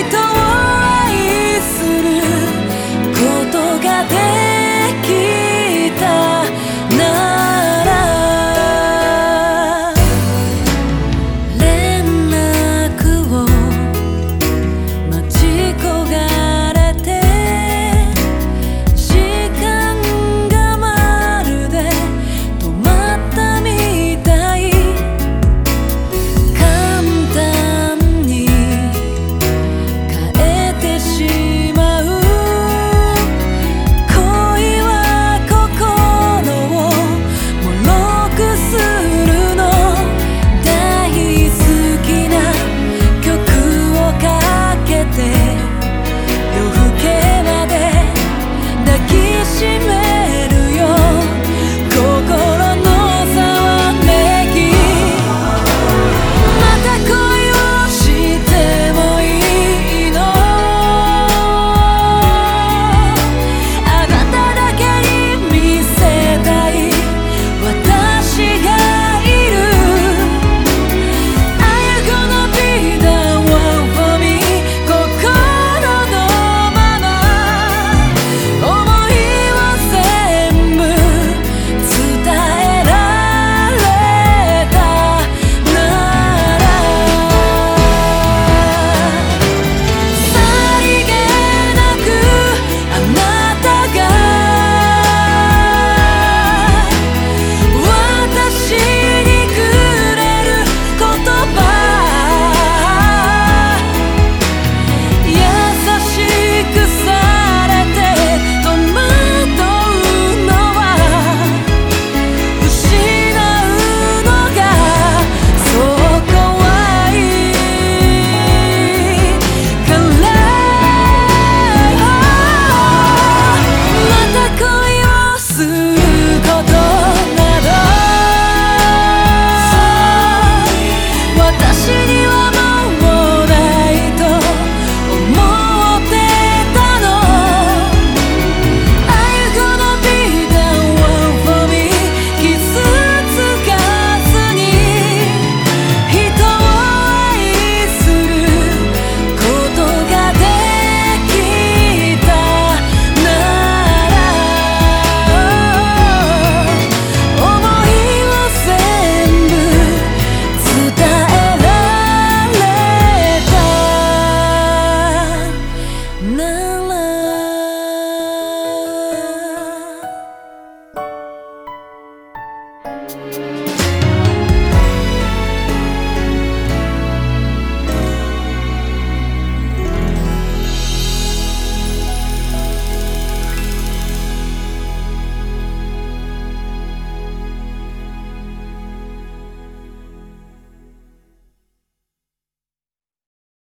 人